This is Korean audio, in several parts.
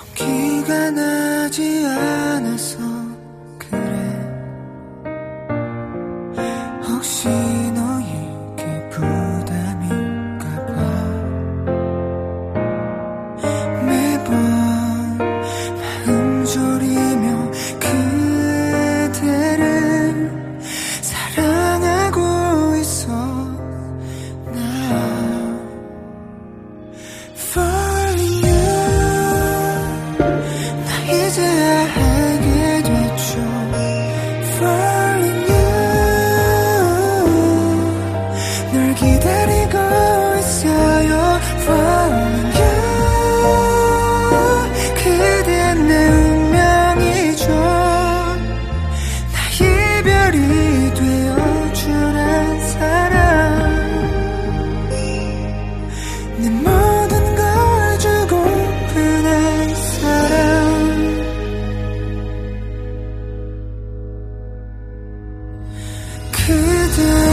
용기가 나지 않아서 그래. 혹시 널 기다리고 있어요. Falling you 그댄 내 운명이죠 나의 별이 되어준 한 사람. 내 모든 걸 주고픈 한 사람 그대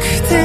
그대